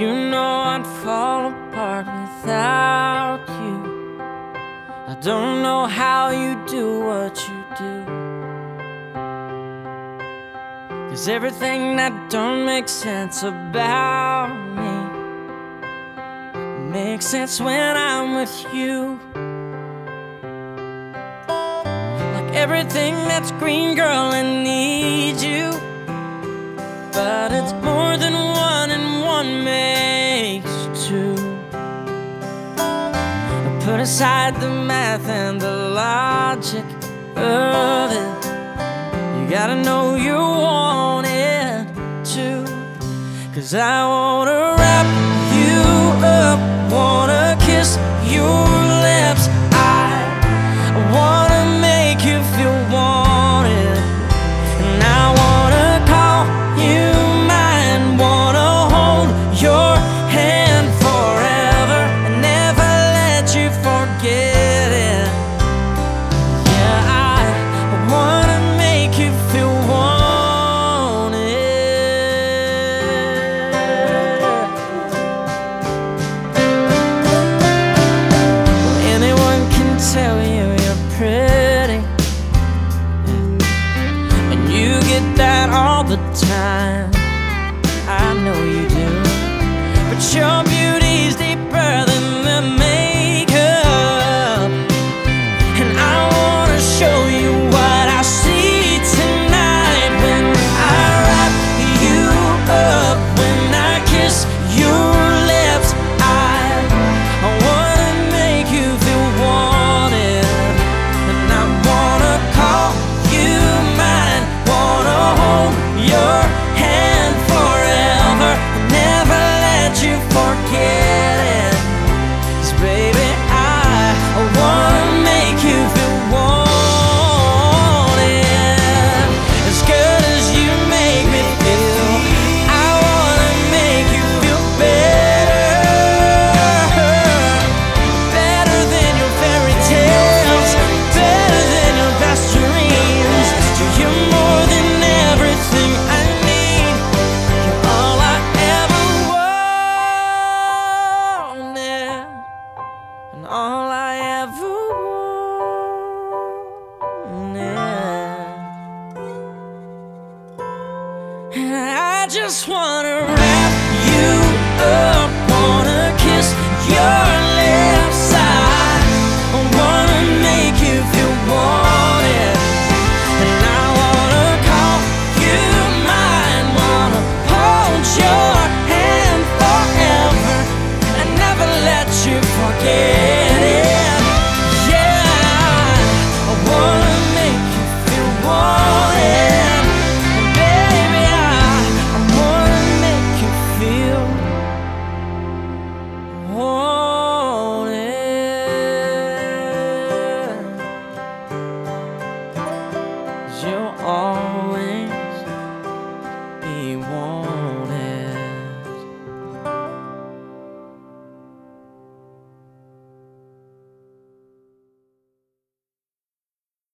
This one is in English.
You know I'd fall apart without you. I don't know how you do what you do. Cause everything that don't make sense about me makes sense when I'm with you. Like everything that's green, girl, and Put aside the math and the logic of it. You gotta know you want it too. Cause I want. all the time. all I ever wanted. And I just wanna wrap you up, wanna kiss your lips. I wanna make you feel wanted. And I wanna call you mine, wanna hold your hand forever and never let you forget. you are.